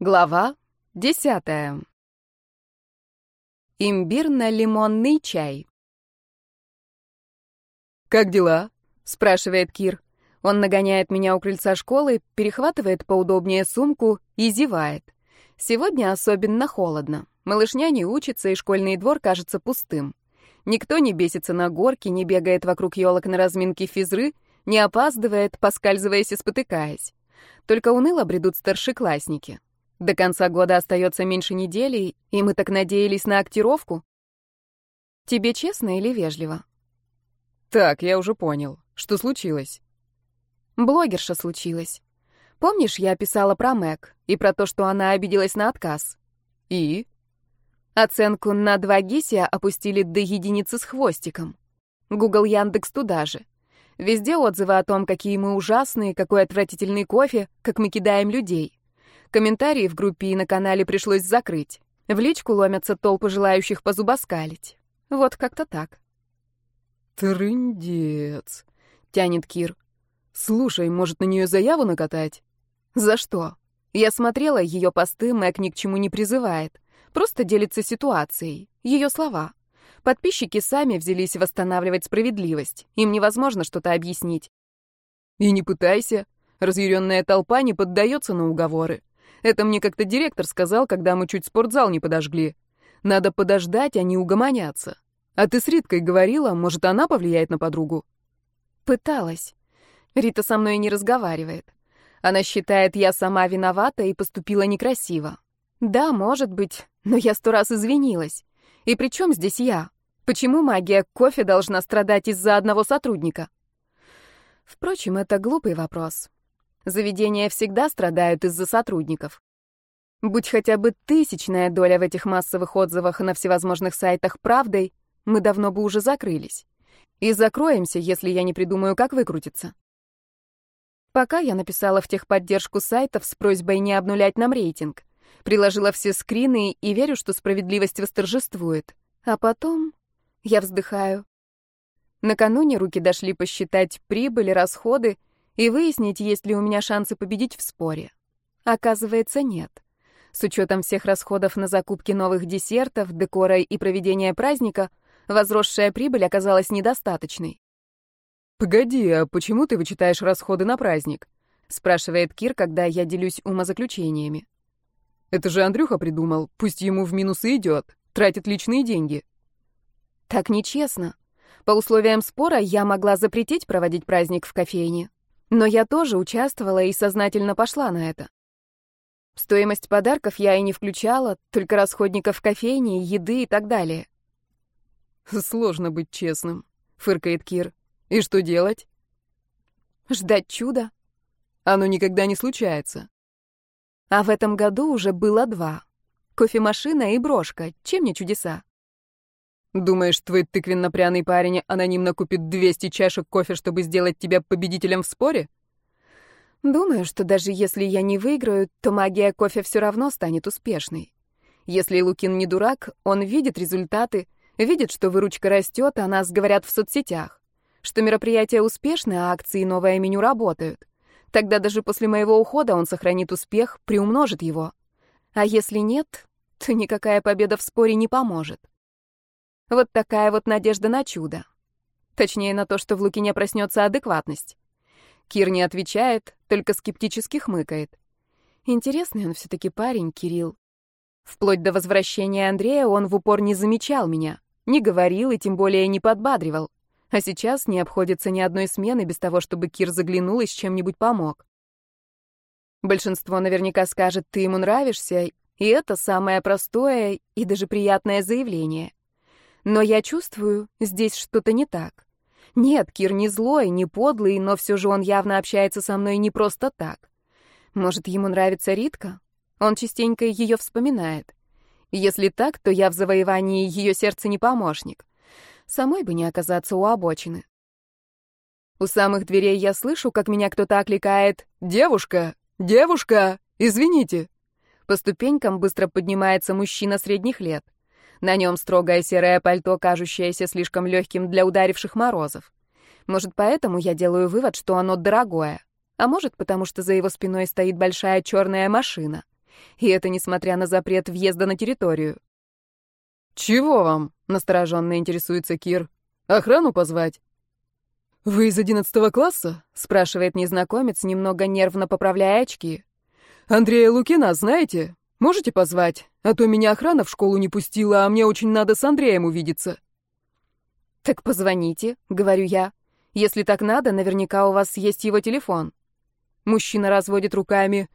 Глава десятая. Имбирно-лимонный чай. «Как дела?» — спрашивает Кир. Он нагоняет меня у крыльца школы, перехватывает поудобнее сумку и зевает. Сегодня особенно холодно. Малышня не учится, и школьный двор кажется пустым. Никто не бесится на горке, не бегает вокруг елок на разминке физры, не опаздывает, поскальзываясь и спотыкаясь. Только уныло бредут старшеклассники. До конца года остается меньше недели, и мы так надеялись на актировку. Тебе честно или вежливо? Так, я уже понял. Что случилось? Блогерша случилась. Помнишь, я писала про Мэг и про то, что она обиделась на отказ? И? Оценку на два гисия опустили до единицы с хвостиком. Google Яндекс туда же. Везде отзывы о том, какие мы ужасные, какой отвратительный кофе, как мы кидаем людей. Комментарии в группе и на канале пришлось закрыть. В личку ломятся толпы желающих позубоскалить. Вот как-то так. «Трындец», — тянет Кир. «Слушай, может, на нее заяву накатать?» «За что?» Я смотрела ее посты, Мэг ни к чему не призывает. Просто делится ситуацией. Ее слова. Подписчики сами взялись восстанавливать справедливость. Им невозможно что-то объяснить. И не пытайся. Разъяренная толпа не поддается на уговоры. Это мне как-то директор сказал, когда мы чуть спортзал не подожгли. Надо подождать, а не угомоняться. А ты с Риткой говорила, может, она повлияет на подругу? Пыталась. Рита со мной не разговаривает. Она считает, я сама виновата и поступила некрасиво. Да, может быть, но я сто раз извинилась. И при чем здесь я? Почему магия кофе должна страдать из-за одного сотрудника? Впрочем, это глупый вопрос. Заведения всегда страдают из-за сотрудников. Будь хотя бы тысячная доля в этих массовых отзывах на всевозможных сайтах правдой, мы давно бы уже закрылись. И закроемся, если я не придумаю, как выкрутиться. Пока я написала в техподдержку сайтов с просьбой не обнулять нам рейтинг. Приложила все скрины и верю, что справедливость восторжествует. А потом я вздыхаю. Накануне руки дошли посчитать прибыль, расходы и выяснить, есть ли у меня шансы победить в споре. Оказывается, нет. С учетом всех расходов на закупки новых десертов, декора и проведения праздника, возросшая прибыль оказалась недостаточной. «Погоди, а почему ты вычитаешь расходы на праздник?» — спрашивает Кир, когда я делюсь умозаключениями. «Это же Андрюха придумал, пусть ему в минусы идет, тратит личные деньги». Так нечестно. По условиям спора я могла запретить проводить праздник в кофейне. Но я тоже участвовала и сознательно пошла на это. Стоимость подарков я и не включала, только расходников кофейни, еды и так далее. «Сложно быть честным», — фыркает Кир. «И что делать?» «Ждать чуда». «Оно никогда не случается». А в этом году уже было два. Кофемашина и брошка. Чем не чудеса? Думаешь, твой тыквенно-пряный парень анонимно купит 200 чашек кофе, чтобы сделать тебя победителем в споре? Думаю, что даже если я не выиграю, то магия кофе все равно станет успешной. Если Лукин не дурак, он видит результаты, видит, что выручка растет, а нас говорят в соцсетях, что мероприятие успешны, а акции и новое меню работают. Тогда даже после моего ухода он сохранит успех, приумножит его. А если нет, то никакая победа в споре не поможет. Вот такая вот надежда на чудо. Точнее, на то, что в Лукине проснется адекватность. Кир не отвечает, только скептически хмыкает. Интересный он все-таки парень, Кирилл. Вплоть до возвращения Андрея он в упор не замечал меня, не говорил и тем более не подбадривал. А сейчас не обходится ни одной смены без того, чтобы Кир заглянул и с чем-нибудь помог. Большинство наверняка скажет, ты ему нравишься, и это самое простое и даже приятное заявление. Но я чувствую, здесь что-то не так. Нет, Кир не злой, не подлый, но все же он явно общается со мной не просто так. Может, ему нравится Ритка? Он частенько ее вспоминает. Если так, то я в завоевании ее сердца не помощник. Самой бы не оказаться у обочины. У самых дверей я слышу, как меня кто-то окликает «Девушка! Девушка! Извините!» По ступенькам быстро поднимается мужчина средних лет. На нем строгое серое пальто, кажущееся слишком легким для ударивших морозов. Может, поэтому я делаю вывод, что оно дорогое. А может, потому что за его спиной стоит большая черная машина. И это несмотря на запрет въезда на территорию. «Чего вам?» — настороженно интересуется Кир. «Охрану позвать?» «Вы из одиннадцатого класса?» — спрашивает незнакомец, немного нервно поправляя очки. «Андрея Лукина знаете? Можете позвать? А то меня охрана в школу не пустила, а мне очень надо с Андреем увидеться». «Так позвоните», — говорю я. «Если так надо, наверняка у вас есть его телефон». Мужчина разводит руками.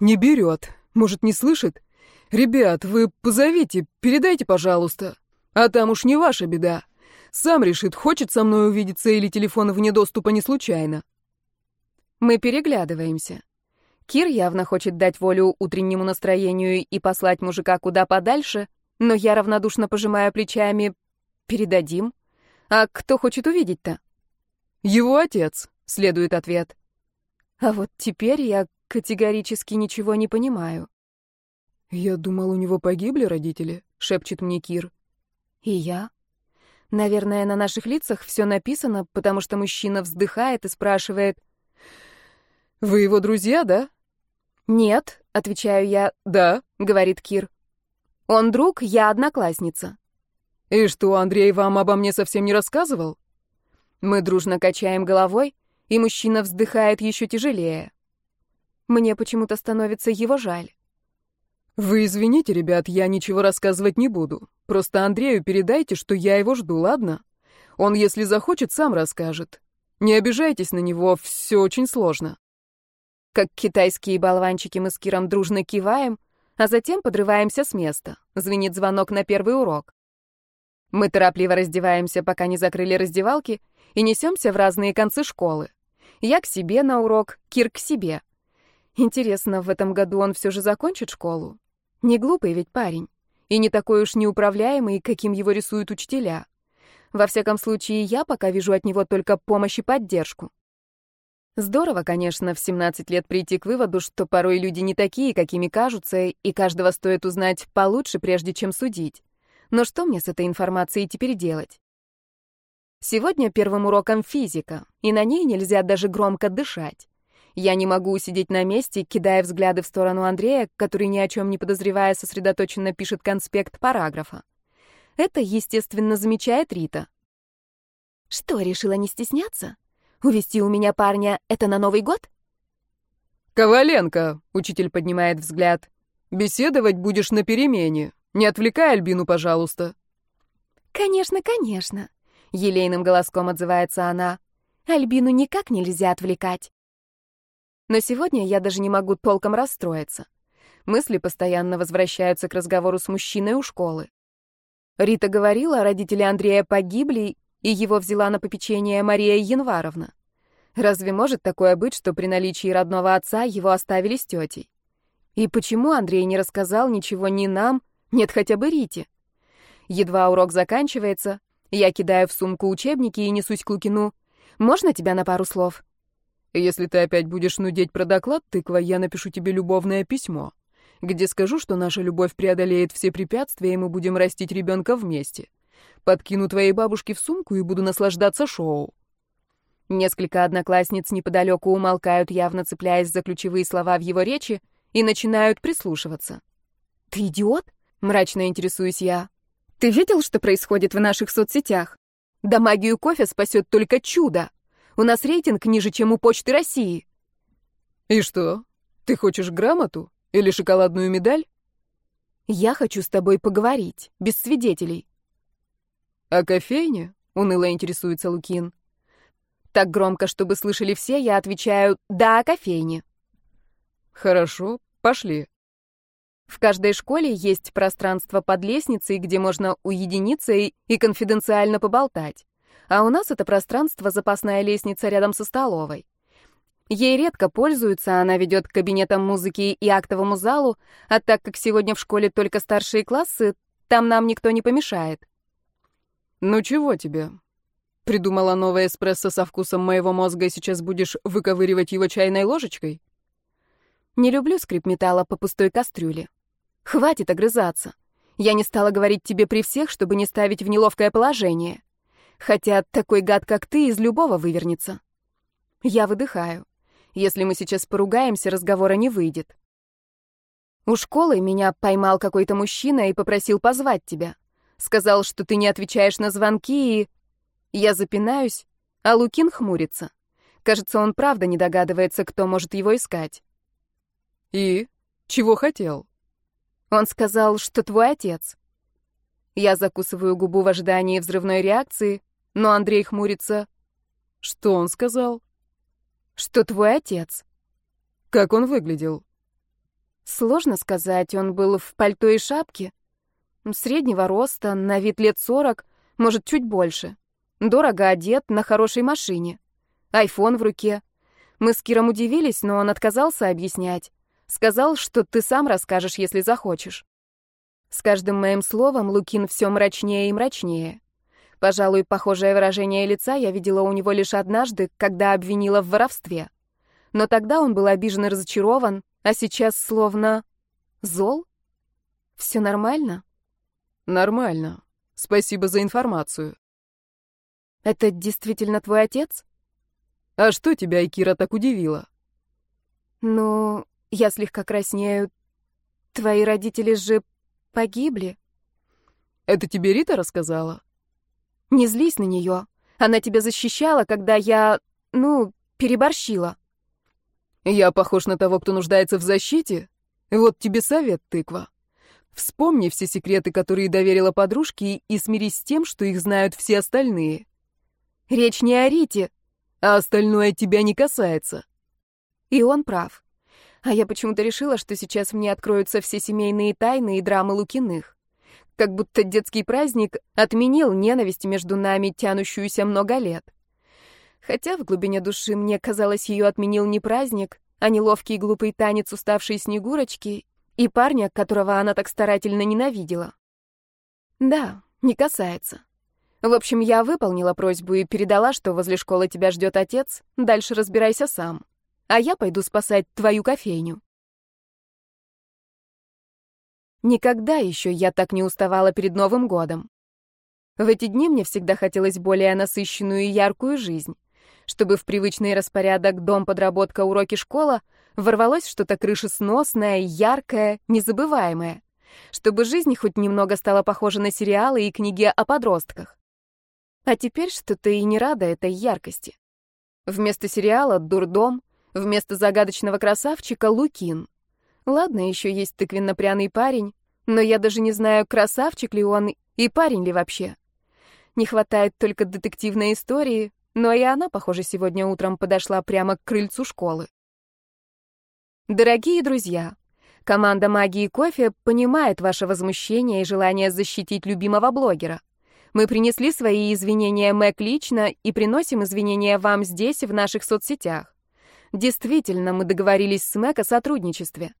«Не берет. Может, не слышит? «Ребят, вы позовите, передайте, пожалуйста. А там уж не ваша беда. Сам решит, хочет со мной увидеться или телефон вне доступа не случайно». Мы переглядываемся. Кир явно хочет дать волю утреннему настроению и послать мужика куда подальше, но я равнодушно пожимаю плечами. «Передадим? А кто хочет увидеть-то?» «Его отец», — следует ответ. А вот теперь я категорически ничего не понимаю. «Я думал, у него погибли родители», — шепчет мне Кир. «И я?» Наверное, на наших лицах все написано, потому что мужчина вздыхает и спрашивает. «Вы его друзья, да?» «Нет», — отвечаю я. «Да», — говорит Кир. «Он друг, я одноклассница». «И что, Андрей вам обо мне совсем не рассказывал?» Мы дружно качаем головой, и мужчина вздыхает еще тяжелее. Мне почему-то становится его жаль. «Вы извините, ребят, я ничего рассказывать не буду. Просто Андрею передайте, что я его жду, ладно? Он, если захочет, сам расскажет. Не обижайтесь на него, все очень сложно». Как китайские болванчики мы с Киром дружно киваем, а затем подрываемся с места. Звенит звонок на первый урок. Мы торопливо раздеваемся, пока не закрыли раздевалки, и несемся в разные концы школы. Я к себе на урок, Кир к себе. Интересно, в этом году он все же закончит школу? Не глупый ведь парень. И не такой уж неуправляемый, каким его рисуют учителя. Во всяком случае, я пока вижу от него только помощь и поддержку. Здорово, конечно, в 17 лет прийти к выводу, что порой люди не такие, какими кажутся, и каждого стоит узнать получше, прежде чем судить. Но что мне с этой информацией теперь делать? Сегодня первым уроком физика, и на ней нельзя даже громко дышать. Я не могу усидеть на месте, кидая взгляды в сторону Андрея, который ни о чем не подозревая сосредоточенно пишет конспект параграфа. Это, естественно, замечает Рита. Что, решила не стесняться? Увести у меня парня — это на Новый год? «Коваленко», — учитель поднимает взгляд, — «беседовать будешь на перемене. Не отвлекай Альбину, пожалуйста». «Конечно, конечно», — елейным голоском отзывается она. «Альбину никак нельзя отвлекать». Но сегодня я даже не могу толком расстроиться. Мысли постоянно возвращаются к разговору с мужчиной у школы. Рита говорила, родители Андрея погибли, и его взяла на попечение Мария Январовна. Разве может такое быть, что при наличии родного отца его оставили с тетей? И почему Андрей не рассказал ничего ни нам, нет хотя бы Рите? Едва урок заканчивается, я кидаю в сумку учебники и несусь к Лукину. «Можно тебя на пару слов?» Если ты опять будешь нудеть про доклад, тыква, я напишу тебе любовное письмо, где скажу, что наша любовь преодолеет все препятствия, и мы будем растить ребенка вместе. Подкину твоей бабушке в сумку и буду наслаждаться шоу. Несколько одноклассниц неподалеку умолкают, явно цепляясь за ключевые слова в его речи, и начинают прислушиваться. «Ты идиот?» — мрачно интересуюсь я. «Ты видел, что происходит в наших соцсетях? Да магию кофе спасет только чудо!» У нас рейтинг ниже, чем у Почты России». «И что? Ты хочешь грамоту? Или шоколадную медаль?» «Я хочу с тобой поговорить, без свидетелей». «О кофейне?» — уныло интересуется Лукин. Так громко, чтобы слышали все, я отвечаю «да, о кофейне». «Хорошо, пошли». В каждой школе есть пространство под лестницей, где можно уединиться и, и конфиденциально поболтать а у нас это пространство запасная лестница рядом со столовой. Ей редко пользуются, она ведет к кабинетам музыки и актовому залу, а так как сегодня в школе только старшие классы, там нам никто не помешает. «Ну чего тебе?» Придумала новое эспрессо со вкусом моего мозга и сейчас будешь выковыривать его чайной ложечкой? Не люблю скрип металла по пустой кастрюле. Хватит огрызаться. Я не стала говорить тебе при всех, чтобы не ставить в неловкое положение. Хотя такой гад, как ты, из любого вывернется. Я выдыхаю. Если мы сейчас поругаемся, разговора не выйдет. У школы меня поймал какой-то мужчина и попросил позвать тебя. Сказал, что ты не отвечаешь на звонки, и... Я запинаюсь, а Лукин хмурится. Кажется, он правда не догадывается, кто может его искать. И? Чего хотел? Он сказал, что твой отец. Я закусываю губу в ожидании взрывной реакции, но Андрей хмурится. Что он сказал? Что твой отец. Как он выглядел? Сложно сказать, он был в пальто и шапке. Среднего роста, на вид лет сорок, может, чуть больше. Дорого одет, на хорошей машине. Айфон в руке. Мы с Киром удивились, но он отказался объяснять. Сказал, что ты сам расскажешь, если захочешь. С каждым моим словом Лукин все мрачнее и мрачнее. Пожалуй, похожее выражение лица я видела у него лишь однажды, когда обвинила в воровстве. Но тогда он был обижен и разочарован, а сейчас словно... зол? Все нормально? Нормально. Спасибо за информацию. Это действительно твой отец? А что тебя, Икира, так удивило? Ну, я слегка краснею. Твои родители же погибли. Это тебе Рита рассказала? Не злись на нее. Она тебя защищала, когда я, ну, переборщила. Я похож на того, кто нуждается в защите? Вот тебе совет, тыква. Вспомни все секреты, которые доверила подружке, и смирись с тем, что их знают все остальные. Речь не о Рите, а остальное тебя не касается. И он прав. А я почему-то решила, что сейчас мне откроются все семейные тайны и драмы Лукиных. Как будто детский праздник отменил ненависть между нами, тянущуюся много лет. Хотя в глубине души мне казалось, ее отменил не праздник, а неловкий глупый танец уставшей Снегурочки и парня, которого она так старательно ненавидела. Да, не касается. В общем, я выполнила просьбу и передала, что возле школы тебя ждет отец, дальше разбирайся сам. А я пойду спасать твою кофейню. Никогда еще я так не уставала перед Новым годом. В эти дни мне всегда хотелось более насыщенную и яркую жизнь. Чтобы в привычный распорядок дом, подработка, уроки, школа ворвалось что-то крышесносное, яркое, незабываемое. Чтобы жизнь хоть немного стала похожа на сериалы и книги о подростках. А теперь что-то и не рада этой яркости. Вместо сериала — дурдом, вместо загадочного красавчика — Лукин. Ладно, еще есть тыквенно-пряный парень, но я даже не знаю, красавчик ли он и парень ли вообще. Не хватает только детективной истории, но и она, похоже, сегодня утром подошла прямо к крыльцу школы. Дорогие друзья, команда «Магии кофе» понимает ваше возмущение и желание защитить любимого блогера — мы принесли свои извинения Мэг лично и приносим извинения вам здесь, в наших соцсетях. Действительно, мы договорились с Мэг о сотрудничестве.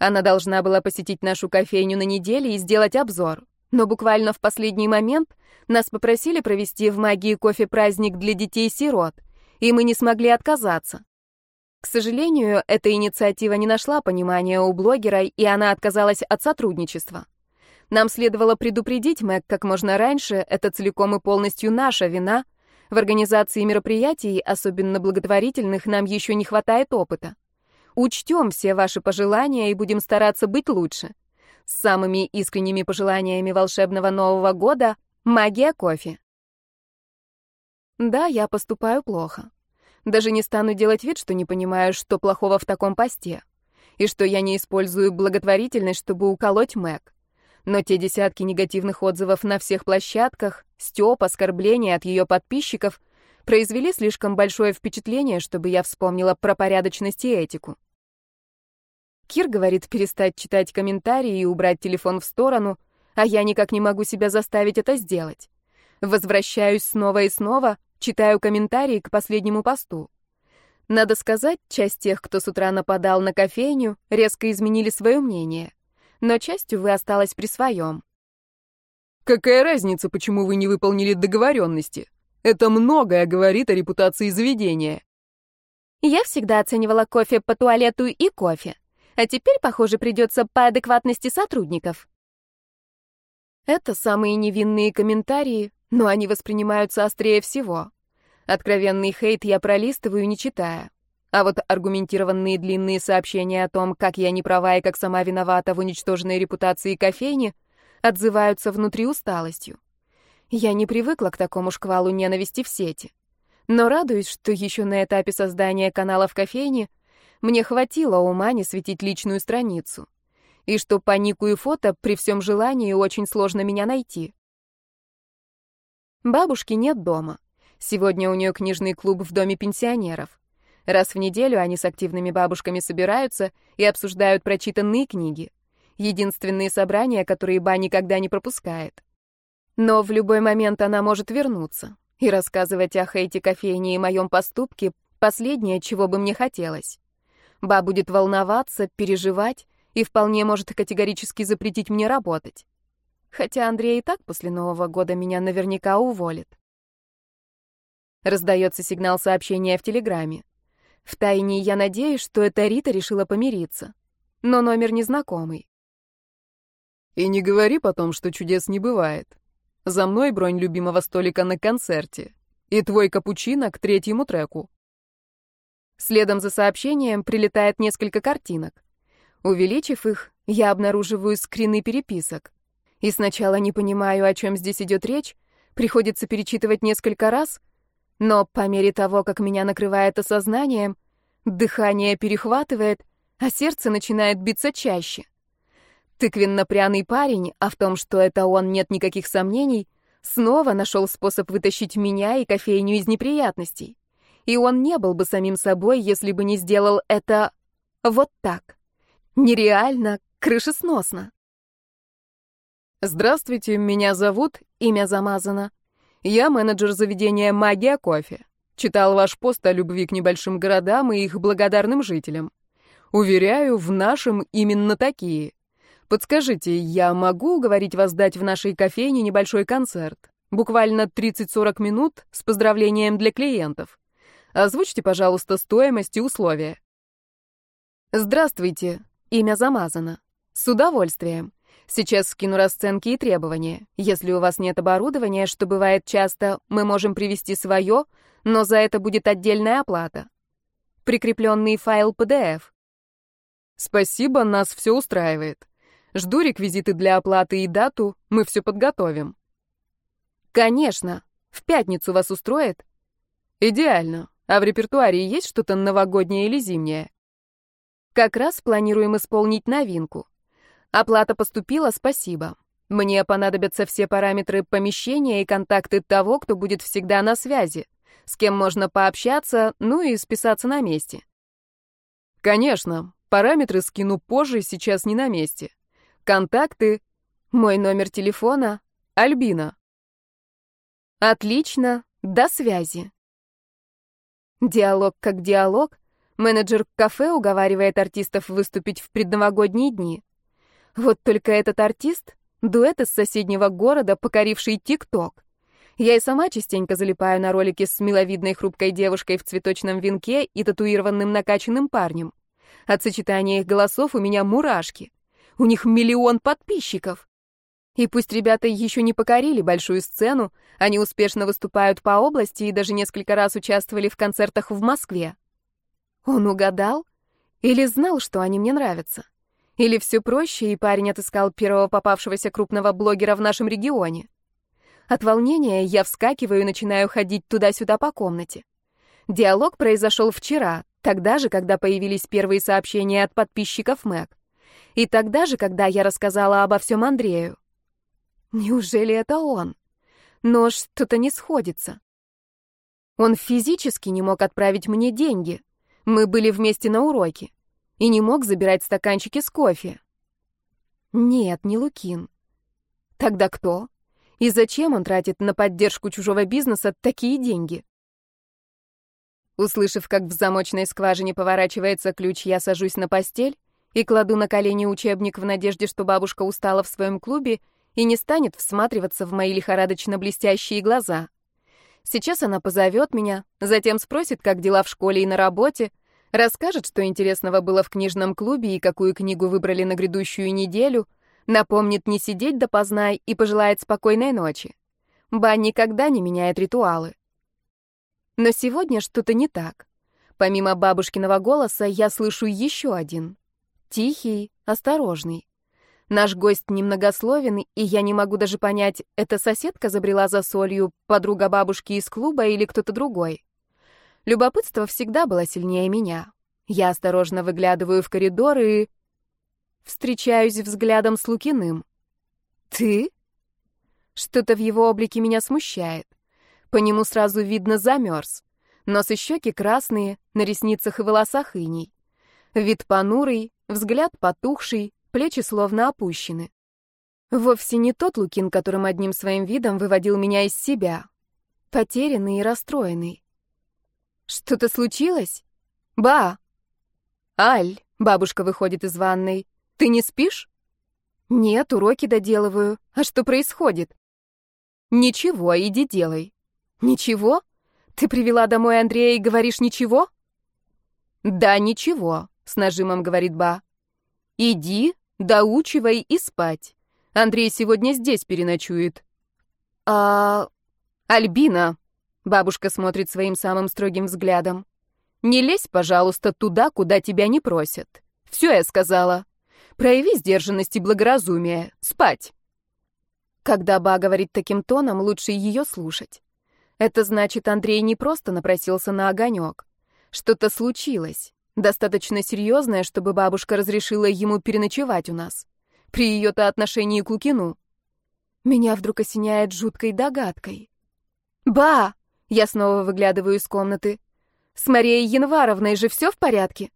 Она должна была посетить нашу кофейню на неделе и сделать обзор. Но буквально в последний момент нас попросили провести в магии кофе праздник для детей-сирот, и мы не смогли отказаться. К сожалению, эта инициатива не нашла понимания у блогера, и она отказалась от сотрудничества. Нам следовало предупредить Мэг как можно раньше, это целиком и полностью наша вина. В организации мероприятий, особенно благотворительных, нам еще не хватает опыта. Учтем все ваши пожелания и будем стараться быть лучше. С самыми искренними пожеланиями волшебного Нового года «Магия кофе». Да, я поступаю плохо. Даже не стану делать вид, что не понимаю, что плохого в таком посте. И что я не использую благотворительность, чтобы уколоть Мэг. Но те десятки негативных отзывов на всех площадках, стёб, оскорбления от ее подписчиков произвели слишком большое впечатление, чтобы я вспомнила про порядочность и этику. Кир говорит перестать читать комментарии и убрать телефон в сторону, а я никак не могу себя заставить это сделать. Возвращаюсь снова и снова, читаю комментарии к последнему посту. Надо сказать, часть тех, кто с утра нападал на кофейню, резко изменили свое мнение но частью вы осталась при своем. Какая разница, почему вы не выполнили договоренности? Это многое говорит о репутации заведения. Я всегда оценивала кофе по туалету и кофе. А теперь, похоже, придется по адекватности сотрудников. Это самые невинные комментарии, но они воспринимаются острее всего. Откровенный хейт я пролистываю, не читая. А вот аргументированные длинные сообщения о том, как я не права и как сама виновата в уничтоженной репутации кофейни, отзываются внутри усталостью. Я не привыкла к такому шквалу ненависти в сети. Но радуюсь, что еще на этапе создания канала в кофейне мне хватило ума не светить личную страницу. И что по нику и фото при всем желании очень сложно меня найти. Бабушки нет дома. Сегодня у нее книжный клуб в доме пенсионеров. Раз в неделю они с активными бабушками собираются и обсуждают прочитанные книги. Единственные собрания, которые ба никогда не пропускает. Но в любой момент она может вернуться. И рассказывать о хейте кофейни и моем поступке — последнее, чего бы мне хотелось. Ба будет волноваться, переживать и вполне может категорически запретить мне работать. Хотя Андрей и так после Нового года меня наверняка уволит. Раздается сигнал сообщения в Телеграме. Втайне я надеюсь, что это Рита решила помириться. Но номер незнакомый. И не говори потом, что чудес не бывает. За мной бронь любимого столика на концерте. И твой капучино к третьему треку. Следом за сообщением прилетает несколько картинок. Увеличив их, я обнаруживаю скрины переписок. И сначала не понимаю, о чем здесь идет речь, приходится перечитывать несколько раз, но по мере того, как меня накрывает осознанием, дыхание перехватывает, а сердце начинает биться чаще. Тыквенно-пряный парень, а в том, что это он, нет никаких сомнений, снова нашел способ вытащить меня и кофейню из неприятностей. И он не был бы самим собой, если бы не сделал это вот так. Нереально, крышесносно. Здравствуйте, меня зовут, имя замазано. Я менеджер заведения «Магия кофе». Читал ваш пост о любви к небольшим городам и их благодарным жителям. Уверяю, в нашем именно такие. Подскажите, я могу уговорить вас дать в нашей кофейне небольшой концерт? Буквально 30-40 минут с поздравлением для клиентов. Озвучьте, пожалуйста, стоимость и условия. Здравствуйте. Имя замазано. С удовольствием. Сейчас скину расценки и требования. Если у вас нет оборудования, что бывает часто, мы можем привести свое, но за это будет отдельная оплата. Прикрепленный файл PDF. Спасибо, нас все устраивает. Жду реквизиты для оплаты и дату, мы все подготовим. Конечно. В пятницу вас устроит? Идеально. А в репертуаре есть что-то новогоднее или зимнее? Как раз планируем исполнить новинку. Оплата поступила, спасибо. Мне понадобятся все параметры помещения и контакты того, кто будет всегда на связи, с кем можно пообщаться, ну и списаться на месте. Конечно, параметры скину позже, сейчас не на месте. Контакты. Мой номер телефона. Альбина. Отлично. До связи. Диалог как диалог. Менеджер кафе уговаривает артистов выступить в предновогодние дни. Вот только этот артист — дуэт из соседнего города, покоривший ТикТок. Я и сама частенько залипаю на ролики с миловидной хрупкой девушкой в цветочном венке и татуированным накачанным парнем. От сочетания их голосов у меня мурашки. У них миллион подписчиков. И пусть ребята еще не покорили большую сцену, они успешно выступают по области и даже несколько раз участвовали в концертах в Москве. Он угадал? Или знал, что они мне нравятся? Или все проще, и парень отыскал первого попавшегося крупного блогера в нашем регионе? От волнения я вскакиваю и начинаю ходить туда-сюда по комнате. Диалог произошел вчера, тогда же, когда появились первые сообщения от подписчиков Мэг. И тогда же, когда я рассказала обо всем Андрею. Неужели это он? Но что-то не сходится. Он физически не мог отправить мне деньги. Мы были вместе на уроке. И не мог забирать стаканчики с кофе. Нет, не Лукин. Тогда кто? И зачем он тратит на поддержку чужого бизнеса такие деньги? Услышав, как в замочной скважине поворачивается ключ, я сажусь на постель и кладу на колени учебник в надежде, что бабушка устала в своем клубе и не станет всматриваться в мои лихорадочно блестящие глаза. Сейчас она позовет меня, затем спросит, как дела в школе и на работе, расскажет, что интересного было в книжном клубе и какую книгу выбрали на грядущую неделю, напомнит не сидеть допоздна и пожелает спокойной ночи. Ба никогда не меняет ритуалы. Но сегодня что-то не так. Помимо бабушкиного голоса, я слышу еще один. Тихий, осторожный. Наш гость немногословен, и я не могу даже понять, это соседка забрела за солью, подруга бабушки из клуба или кто-то другой. Любопытство всегда было сильнее меня. Я осторожно выглядываю в коридор и... Встречаюсь взглядом с Лукиным. «Ты?» Что-то в его облике меня смущает. По нему сразу видно замерз. Нос и щеки красные, на ресницах и волосах иней. Вид понурый, взгляд потухший, плечи словно опущены. Вовсе не тот Лукин, которым одним своим видом выводил меня из себя. Потерянный и расстроенный. «Что-то случилось? Ба!» «Аль!» — бабушка выходит из ванной. «Ты не спишь?» «Нет, уроки доделываю. А что происходит?» «Ничего, иди делай». «Ничего? Ты привела домой Андрея и говоришь «ничего»?» «Да, ничего», — с нажимом говорит Ба. «Иди, доучивай и спать. Андрей сегодня здесь переночует». «А... Альбина», Бабушка смотрит своим самым строгим взглядом. «Не лезь, пожалуйста, туда, куда тебя не просят. Все я сказала. Прояви сдержанность и благоразумие. Спать». Когда Ба говорит таким тоном, лучше ее слушать. Это значит, Андрей не просто напросился на огонек. Что-то случилось, достаточно серьезное, чтобы бабушка разрешила ему переночевать у нас. При ее-то отношении к Лукину. Меня вдруг осеняет жуткой догадкой. «Ба!» Я снова выглядываю из комнаты. С Марией Январовной же все в порядке?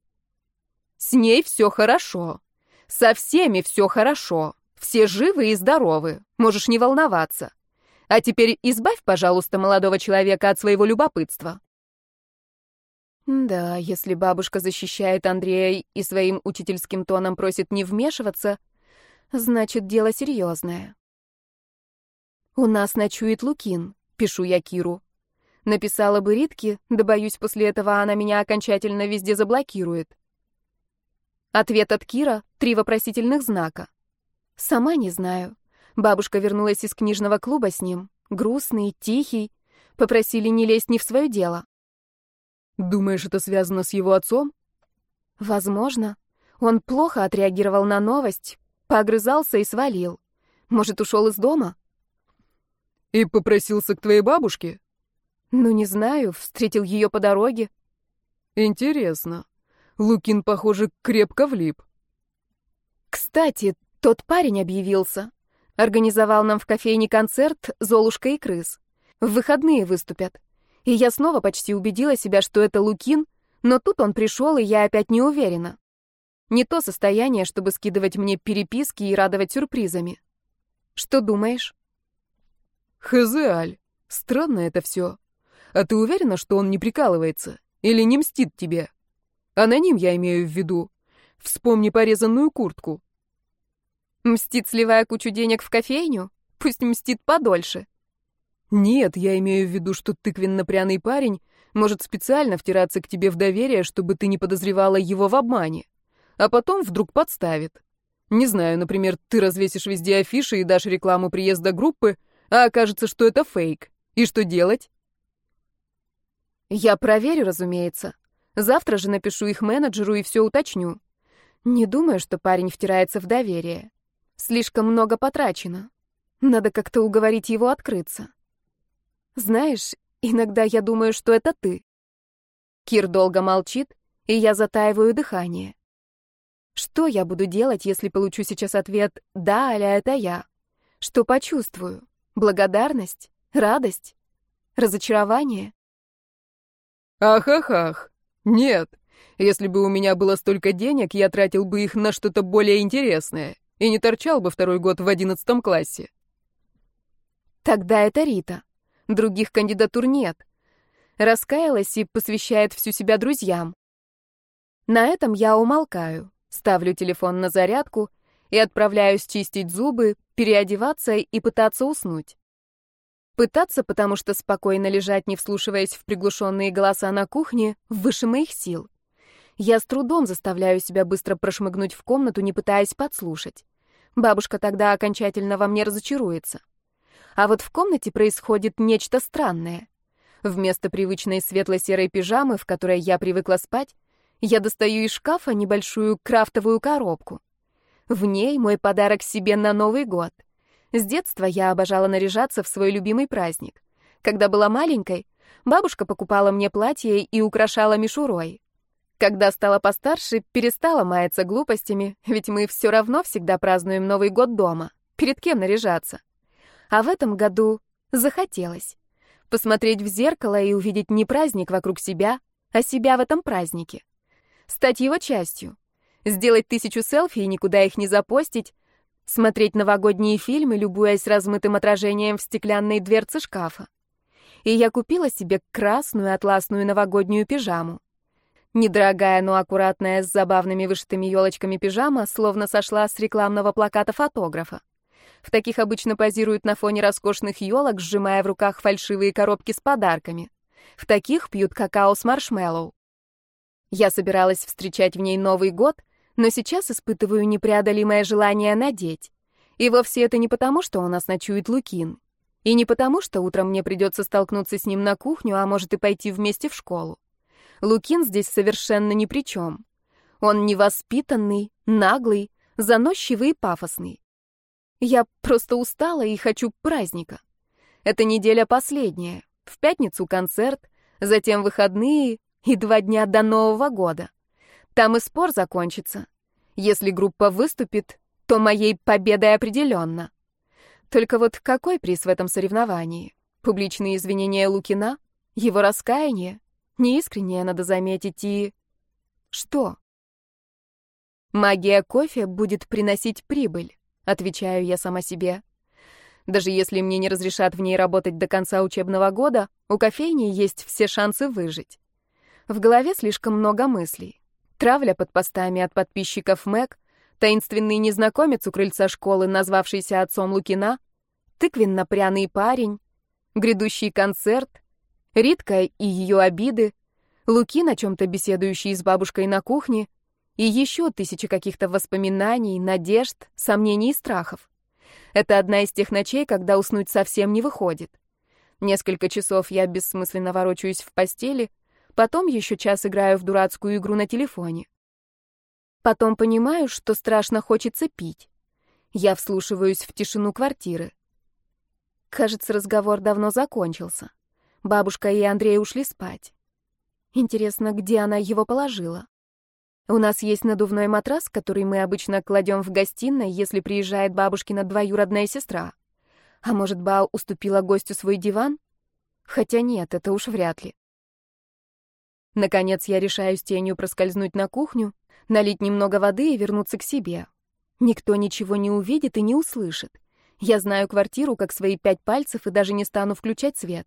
С ней все хорошо. Со всеми все хорошо. Все живы и здоровы. Можешь не волноваться. А теперь избавь, пожалуйста, молодого человека от своего любопытства. Да, если бабушка защищает Андрея и своим учительским тоном просит не вмешиваться, значит, дело серьезное. У нас ночует Лукин, пишу я Киру. Написала бы Ритке, да боюсь, после этого она меня окончательно везде заблокирует. Ответ от Кира — три вопросительных знака. Сама не знаю. Бабушка вернулась из книжного клуба с ним. Грустный, тихий. Попросили не лезть не в свое дело. Думаешь, это связано с его отцом? Возможно. Он плохо отреагировал на новость, погрызался и свалил. Может, ушел из дома? И попросился к твоей бабушке? Ну, не знаю, встретил ее по дороге. Интересно. Лукин, похоже, крепко влип. Кстати, тот парень объявился. Организовал нам в кофейне концерт «Золушка и крыс». В выходные выступят. И я снова почти убедила себя, что это Лукин, но тут он пришел, и я опять не уверена. Не то состояние, чтобы скидывать мне переписки и радовать сюрпризами. Что думаешь? Хз, Аль, странно это все. А ты уверена, что он не прикалывается? Или не мстит тебе? Аноним я имею в виду. Вспомни порезанную куртку. Мстит, сливая кучу денег в кофейню? Пусть мстит подольше. Нет, я имею в виду, что тыквенно-пряный парень может специально втираться к тебе в доверие, чтобы ты не подозревала его в обмане. А потом вдруг подставит. Не знаю, например, ты развесишь везде афиши и дашь рекламу приезда группы, а окажется, что это фейк. И что делать? Я проверю, разумеется. Завтра же напишу их менеджеру и все уточню. Не думаю, что парень втирается в доверие. Слишком много потрачено. Надо как-то уговорить его открыться. Знаешь, иногда я думаю, что это ты. Кир долго молчит, и я затаиваю дыхание. Что я буду делать, если получу сейчас ответ «да» аля это я? Что почувствую? Благодарность? Радость? Разочарование? Ах-ах-ах. Нет. Если бы у меня было столько денег, я тратил бы их на что-то более интересное и не торчал бы второй год в одиннадцатом классе. Тогда это Рита. Других кандидатур нет. Раскаялась и посвящает всю себя друзьям. На этом я умолкаю, ставлю телефон на зарядку и отправляюсь чистить зубы, переодеваться и пытаться уснуть. Пытаться, потому что спокойно лежать, не вслушиваясь в приглушенные голоса на кухне, выше моих сил. Я с трудом заставляю себя быстро прошмыгнуть в комнату, не пытаясь подслушать. Бабушка тогда окончательно во мне разочаруется. А вот в комнате происходит нечто странное. Вместо привычной светло-серой пижамы, в которой я привыкла спать, я достаю из шкафа небольшую крафтовую коробку. В ней мой подарок себе на Новый год. С детства я обожала наряжаться в свой любимый праздник. Когда была маленькой, бабушка покупала мне платье и украшала мишурой. Когда стала постарше, перестала маяться глупостями, ведь мы все равно всегда празднуем Новый год дома. Перед кем наряжаться? А в этом году захотелось. Посмотреть в зеркало и увидеть не праздник вокруг себя, а себя в этом празднике. Стать его частью. Сделать тысячу селфи и никуда их не запостить. Смотреть новогодние фильмы, любуясь размытым отражением в стеклянной дверце шкафа. И я купила себе красную атласную новогоднюю пижаму. Недорогая, но аккуратная, с забавными вышитыми елочками пижама словно сошла с рекламного плаката фотографа. В таких обычно позируют на фоне роскошных елок, сжимая в руках фальшивые коробки с подарками. В таких пьют какао с маршмеллоу. Я собиралась встречать в ней Новый год, но сейчас испытываю непреодолимое желание надеть. И вовсе это не потому, что у нас ночует Лукин. И не потому, что утром мне придется столкнуться с ним на кухню, а может и пойти вместе в школу. Лукин здесь совершенно ни при чем. Он невоспитанный, наглый, заносчивый и пафосный. Я просто устала и хочу праздника. Эта неделя последняя. В пятницу концерт, затем выходные и два дня до Нового года. Там и спор закончится. Если группа выступит, то моей победой определенно. Только вот какой приз в этом соревновании? Публичные извинения Лукина? Его раскаяние? Неискреннее, надо заметить, и... Что? Магия кофе будет приносить прибыль, отвечаю я сама себе. Даже если мне не разрешат в ней работать до конца учебного года, у кофейни есть все шансы выжить. В голове слишком много мыслей. Травля под постами от подписчиков Мэг, таинственный незнакомец у крыльца школы, назвавшийся отцом Лукина, тыквенно-пряный парень, грядущий концерт, Ритка и ее обиды, Луки, на чем-то беседующий с бабушкой на кухне, и еще тысячи каких-то воспоминаний, надежд, сомнений и страхов. Это одна из тех ночей, когда уснуть совсем не выходит. Несколько часов я бессмысленно ворочаюсь в постели, потом еще час играю в дурацкую игру на телефоне. Потом понимаю, что страшно хочется пить. Я вслушиваюсь в тишину квартиры. Кажется, разговор давно закончился. Бабушка и Андрей ушли спать. Интересно, где она его положила? У нас есть надувной матрас, который мы обычно кладем в гостиной, если приезжает бабушкина двоюродная сестра. А может, Бау уступила гостю свой диван? Хотя нет, это уж вряд ли. Наконец я решаюсь тенью проскользнуть на кухню, налить немного воды и вернуться к себе. Никто ничего не увидит и не услышит. Я знаю квартиру как свои пять пальцев и даже не стану включать свет.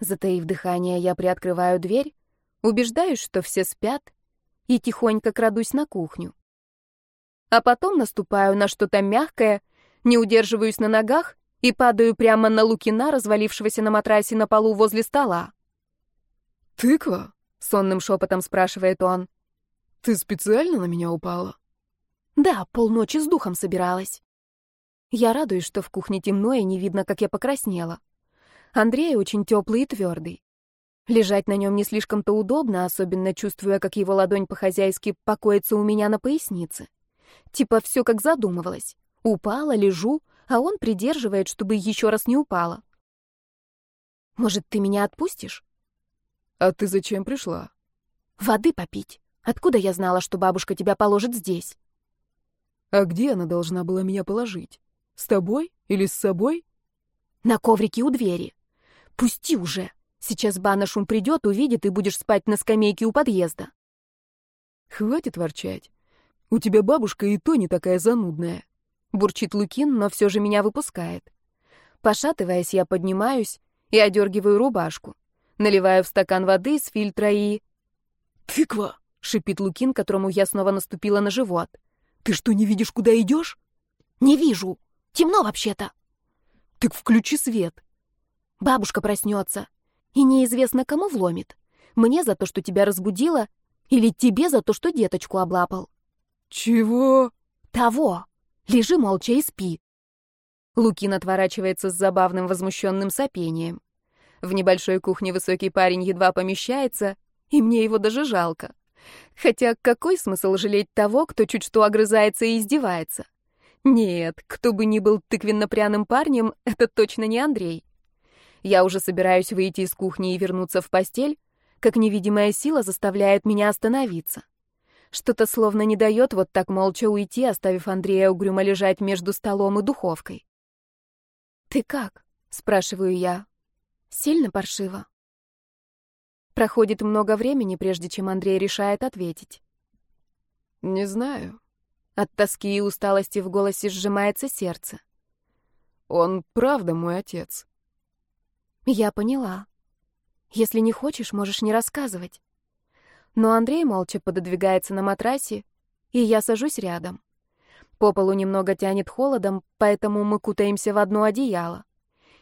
Затаив дыхание, я приоткрываю дверь, убеждаюсь, что все спят, и тихонько крадусь на кухню. А потом наступаю на что-то мягкое, не удерживаюсь на ногах и падаю прямо на Лукина, развалившегося на матрасе на полу возле стола. «Тыква?» — сонным шепотом спрашивает он. «Ты специально на меня упала?» «Да, полночи с духом собиралась». Я радуюсь, что в кухне темно и не видно, как я покраснела. Андрей очень теплый и твердый. Лежать на нем не слишком-то удобно, особенно чувствуя, как его ладонь по-хозяйски покоится у меня на пояснице. Типа все как задумывалось. Упала, лежу, а он придерживает, чтобы еще раз не упала. Может, ты меня отпустишь? А ты зачем пришла? Воды попить. Откуда я знала, что бабушка тебя положит здесь? А где она должна была меня положить? С тобой или с собой? На коврике у двери. Пусти уже. Сейчас Банашум придет, увидит, и будешь спать на скамейке у подъезда. Хватит ворчать. У тебя бабушка и то не такая занудная. Бурчит Лукин, но все же меня выпускает. Пошатываясь, я поднимаюсь и одергиваю рубашку. Наливаю в стакан воды из фильтра и... «Тыква!» — шипит Лукин, которому я снова наступила на живот. «Ты что, не видишь, куда идешь?» «Не вижу. Темно вообще-то». «Так включи свет». Бабушка проснется. И неизвестно, кому вломит. Мне за то, что тебя разбудила, или тебе за то, что деточку облапал. Чего? Того. Лежи молча и спи. Лукин отворачивается с забавным возмущенным сопением. В небольшой кухне высокий парень едва помещается, и мне его даже жалко. Хотя какой смысл жалеть того, кто чуть что огрызается и издевается? Нет, кто бы ни был тыквенно-пряным парнем, это точно не Андрей. Я уже собираюсь выйти из кухни и вернуться в постель, как невидимая сила заставляет меня остановиться. Что-то словно не дает вот так молча уйти, оставив Андрея угрюмо лежать между столом и духовкой. «Ты как?» — спрашиваю я. «Сильно паршиво?» Проходит много времени, прежде чем Андрей решает ответить. «Не знаю». От тоски и усталости в голосе сжимается сердце. «Он правда мой отец». «Я поняла. Если не хочешь, можешь не рассказывать». Но Андрей молча пододвигается на матрасе, и я сажусь рядом. По полу немного тянет холодом, поэтому мы кутаемся в одно одеяло.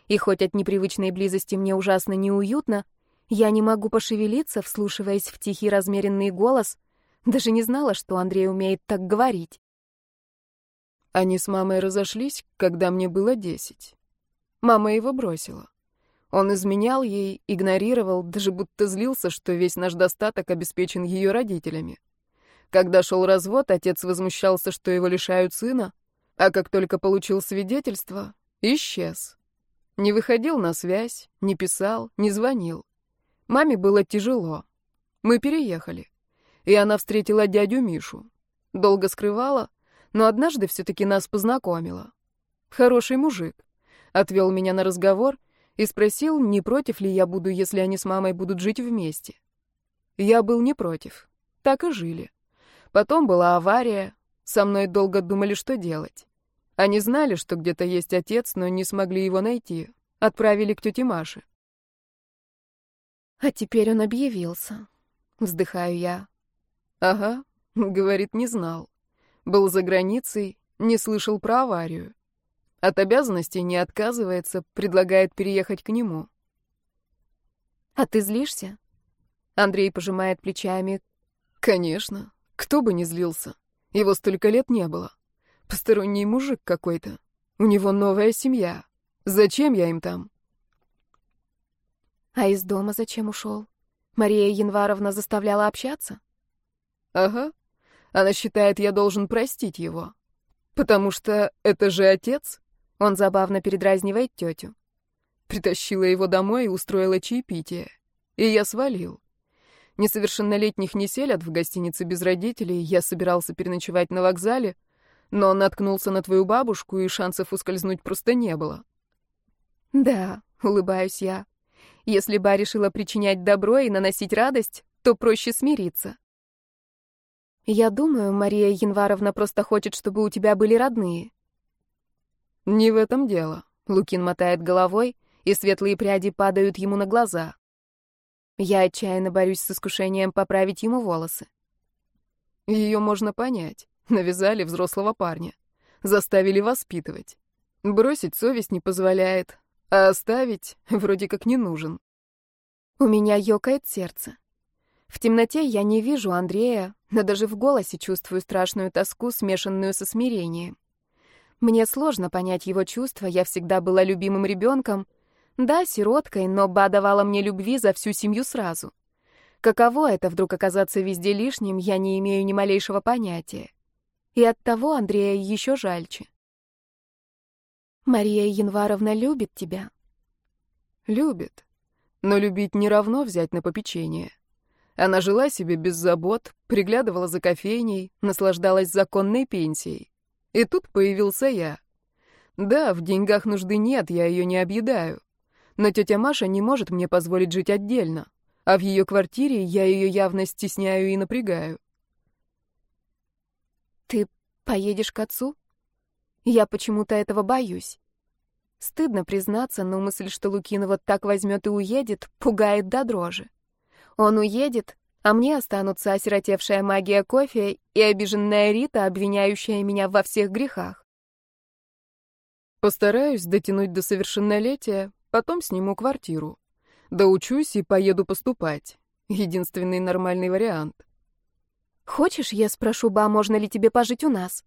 И хоть от непривычной близости мне ужасно неуютно, я не могу пошевелиться, вслушиваясь в тихий размеренный голос. Даже не знала, что Андрей умеет так говорить. Они с мамой разошлись, когда мне было десять. Мама его бросила. Он изменял ей, игнорировал, даже будто злился, что весь наш достаток обеспечен ее родителями. Когда шел развод, отец возмущался, что его лишают сына, а как только получил свидетельство, исчез. Не выходил на связь, не писал, не звонил. Маме было тяжело. Мы переехали. И она встретила дядю Мишу. Долго скрывала, но однажды все-таки нас познакомила. Хороший мужик. Отвел меня на разговор и спросил, не против ли я буду, если они с мамой будут жить вместе. Я был не против. Так и жили. Потом была авария. Со мной долго думали, что делать. Они знали, что где-то есть отец, но не смогли его найти. Отправили к тете Маше. А теперь он объявился. Вздыхаю я. Ага, говорит, не знал. Был за границей, не слышал про аварию. От обязанностей не отказывается, предлагает переехать к нему. А ты злишься? Андрей пожимает плечами. Конечно. Кто бы не злился. Его столько лет не было. Посторонний мужик какой-то. У него новая семья. Зачем я им там? А из дома зачем ушел? Мария Январовна заставляла общаться? Ага. Она считает, я должен простить его. Потому что это же отец. Он забавно передразнивает тетю. Притащила его домой и устроила чаепитие. И я свалил. Несовершеннолетних не селят в гостинице без родителей, я собирался переночевать на вокзале, но наткнулся на твою бабушку, и шансов ускользнуть просто не было. Да, улыбаюсь я. Если ба решила причинять добро и наносить радость, то проще смириться. Я думаю, Мария Январовна просто хочет, чтобы у тебя были родные. Не в этом дело. Лукин мотает головой, и светлые пряди падают ему на глаза. Я отчаянно борюсь с искушением поправить ему волосы. Ее можно понять. Навязали взрослого парня. Заставили воспитывать. Бросить совесть не позволяет, а оставить вроде как не нужен. У меня ёкает сердце. В темноте я не вижу Андрея, но даже в голосе чувствую страшную тоску, смешанную со смирением. Мне сложно понять его чувства, я всегда была любимым ребенком. Да, сироткой, но Ба давала мне любви за всю семью сразу. Каково это вдруг оказаться везде лишним, я не имею ни малейшего понятия. И оттого Андрея еще жальче. Мария Январовна любит тебя. Любит. Но любить не равно взять на попечение. Она жила себе без забот, приглядывала за кофейней, наслаждалась законной пенсией. И тут появился я. Да, в деньгах нужды нет, я ее не объедаю. Но тетя Маша не может мне позволить жить отдельно. А в ее квартире я ее явно стесняю и напрягаю. Ты поедешь к отцу? Я почему-то этого боюсь. Стыдно признаться, но мысль, что Лукин вот так возьмет и уедет, пугает до дрожи. Он уедет, а мне останутся осиротевшая магия кофе и обиженная Рита, обвиняющая меня во всех грехах. Постараюсь дотянуть до совершеннолетия, потом сниму квартиру. Доучусь и поеду поступать. Единственный нормальный вариант. Хочешь, я спрошу Ба, можно ли тебе пожить у нас?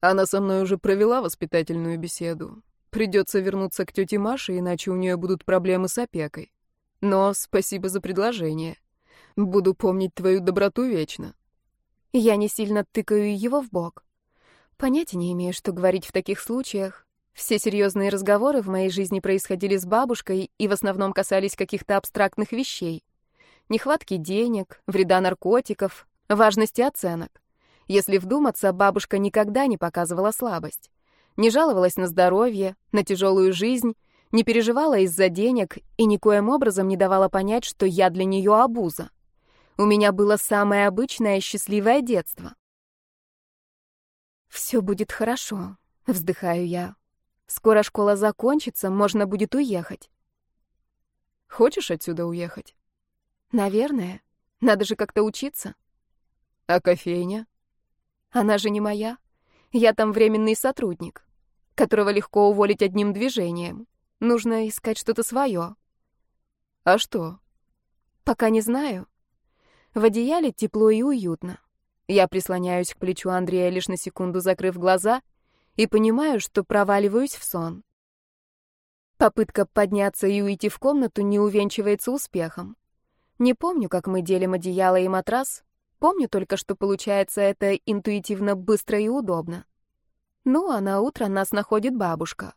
Она со мной уже провела воспитательную беседу. Придется вернуться к тете Маше, иначе у нее будут проблемы с опекой. Но спасибо за предложение. Буду помнить твою доброту вечно. Я не сильно тыкаю его в бок. Понятия не имею, что говорить в таких случаях. Все серьезные разговоры в моей жизни происходили с бабушкой и в основном касались каких-то абстрактных вещей. Нехватки денег, вреда наркотиков, важности оценок. Если вдуматься, бабушка никогда не показывала слабость. Не жаловалась на здоровье, на тяжелую жизнь, не переживала из-за денег и никоим образом не давала понять, что я для нее обуза. У меня было самое обычное счастливое детство. «Все будет хорошо», — вздыхаю я. «Скоро школа закончится, можно будет уехать». «Хочешь отсюда уехать?» «Наверное. Надо же как-то учиться». «А кофейня?» «Она же не моя. Я там временный сотрудник, которого легко уволить одним движением. Нужно искать что-то свое». «А что?» «Пока не знаю. В одеяле тепло и уютно. Я прислоняюсь к плечу Андрея, лишь на секунду закрыв глаза, и понимаю, что проваливаюсь в сон. Попытка подняться и уйти в комнату не увенчивается успехом. Не помню, как мы делим одеяло и матрас, помню только, что получается это интуитивно быстро и удобно. Ну, а на утро нас находит бабушка.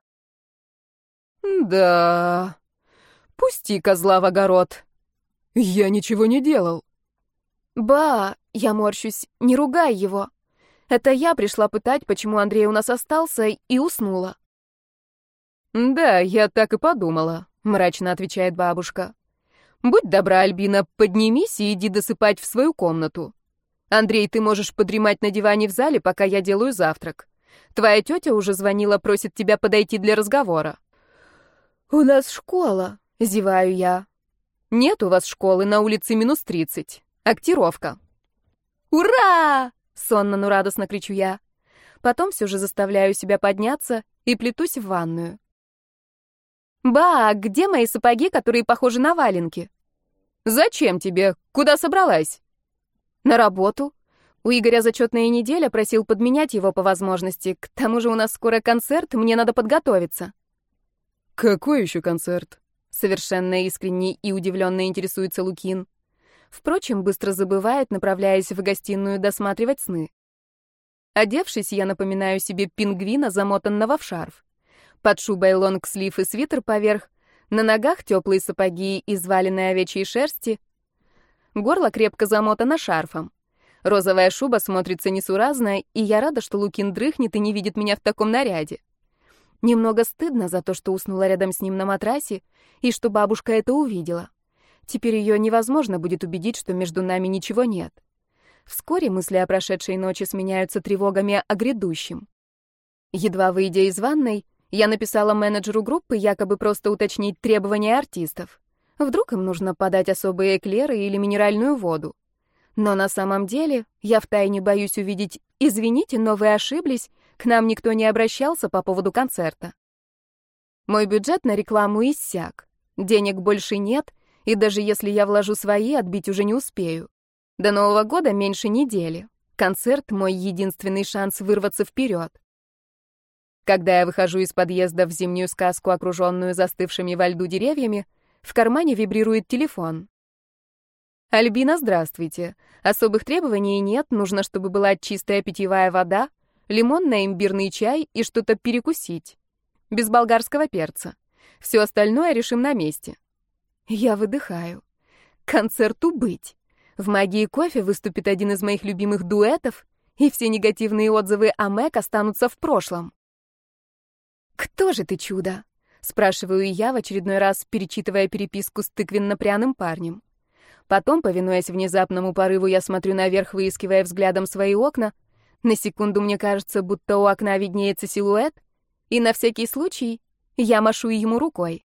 «Да, пусти козла в огород. Я ничего не делал». «Ба!» — я морщусь. «Не ругай его!» Это я пришла пытать, почему Андрей у нас остался, и уснула. «Да, я так и подумала», — мрачно отвечает бабушка. «Будь добра, Альбина, поднимись и иди досыпать в свою комнату. Андрей, ты можешь подремать на диване в зале, пока я делаю завтрак. Твоя тетя уже звонила, просит тебя подойти для разговора». «У нас школа», — зеваю я. «Нет у вас школы, на улице минус тридцать. Актировка. «Ура!» — сонно, но радостно кричу я. Потом все же заставляю себя подняться и плетусь в ванную. «Ба, где мои сапоги, которые похожи на валенки?» «Зачем тебе? Куда собралась?» «На работу. У Игоря зачетная неделя, просил подменять его по возможности. К тому же у нас скоро концерт, мне надо подготовиться». «Какой еще концерт?» Совершенно искренне и удивленно интересуется Лукин. Впрочем, быстро забывает, направляясь в гостиную досматривать сны. Одевшись, я напоминаю себе пингвина, замотанного в шарф. Под шубой лонгслив и свитер поверх, на ногах теплые сапоги из валеной овечьей шерсти. Горло крепко замотано шарфом. Розовая шуба смотрится несуразно, и я рада, что Лукин дрыхнет и не видит меня в таком наряде. Немного стыдно за то, что уснула рядом с ним на матрасе, и что бабушка это увидела. Теперь ее невозможно будет убедить, что между нами ничего нет. Вскоре мысли о прошедшей ночи сменяются тревогами о грядущем. Едва выйдя из ванной, я написала менеджеру группы якобы просто уточнить требования артистов. Вдруг им нужно подать особые эклеры или минеральную воду. Но на самом деле я втайне боюсь увидеть «Извините, но вы ошиблись, к нам никто не обращался по поводу концерта». Мой бюджет на рекламу иссяк. Денег больше нет, и даже если я вложу свои, отбить уже не успею. До Нового года меньше недели. Концерт — мой единственный шанс вырваться вперед. Когда я выхожу из подъезда в зимнюю сказку, окруженную застывшими во льду деревьями, в кармане вибрирует телефон. «Альбина, здравствуйте. Особых требований нет, нужно, чтобы была чистая питьевая вода, лимонно-имбирный чай и что-то перекусить. Без болгарского перца. Все остальное решим на месте. Я выдыхаю. Концерту быть. В «Магии кофе» выступит один из моих любимых дуэтов, и все негативные отзывы о Мэг останутся в прошлом. «Кто же ты чудо?» — спрашиваю я в очередной раз, перечитывая переписку с тыквенно-пряным парнем. Потом, повинуясь внезапному порыву, я смотрю наверх, выискивая взглядом свои окна. На секунду мне кажется, будто у окна виднеется силуэт, и на всякий случай я машу ему рукой.